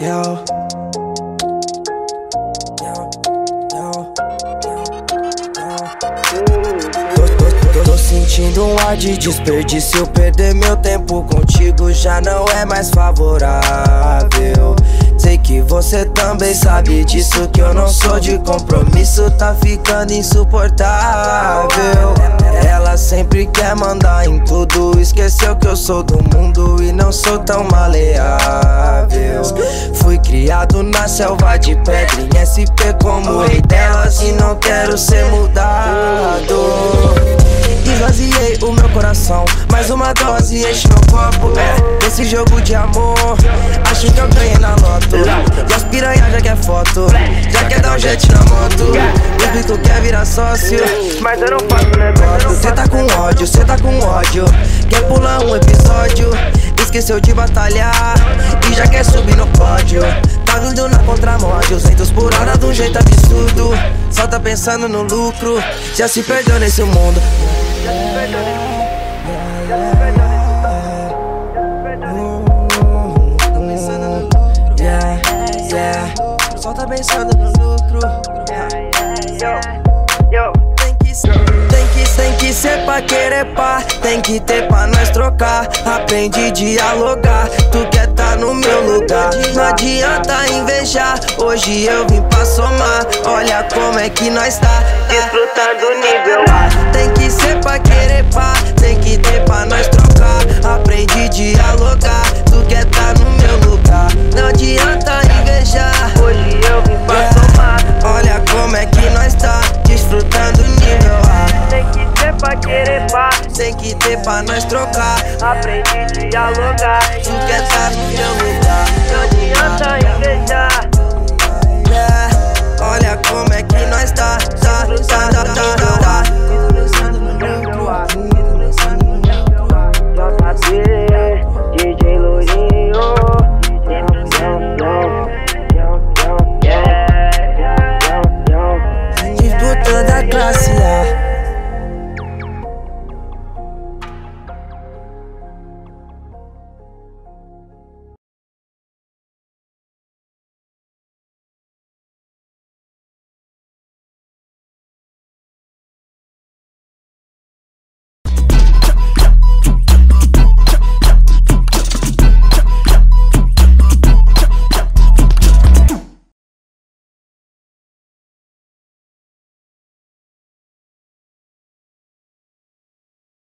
Yo. Tô, sentindo um ar de desperdício. Perder meu tempo contigo já não é mais favorável. Sei que você também sabe disso. Que eu não sou de compromisso, tá ficando insuportável. Ela sempre quer mandar em tudo. Esqueceu que eu sou do mundo e não sou tão maleável. Fui criado na selva de pedra em SP como rei delas e não quero ser mudado. O meu coração, mais uma dose enche meu copo. É, desse jogo de amor, acho que eu ganhei na loto. E as já quer foto, já quer dar um jet na moto. O Vitor quer virar sócio, mas eu não faço negócio. Cê tá com ódio, cê tá com ódio, quer pular um episódio. Esqueceu de batalhar e já quer subir no pódio. Tá vindo na contramão a 200 por hora de um jeito absurdo. Só tá pensando no lucro, já se perdeu nesse mundo. Yeah, yeah. Só tá pensando no lucro. Tem que ser, tem que, tem que ser pra querer pá. Tem que ter pra nós trocar. Aprende a dialogar. Tu quer no meu lugar. Não adianta invejar. Hoje eu vim pra somar. Olha como é que nós tá. Desfrutando o nível A. Tem que ser pra querer pá. Tem que ter pra nós trocar. Aprende a dialogar. Tu quer tá no meu lugar. Não adianta invejar. Hoje eu vim pra somar. Olha como é que nós tá. Desfrutando o nível A. Tem que ser pra querer pá. Tem que ter pra nós trocar. Aprende a dialogar. Tu quer tá no class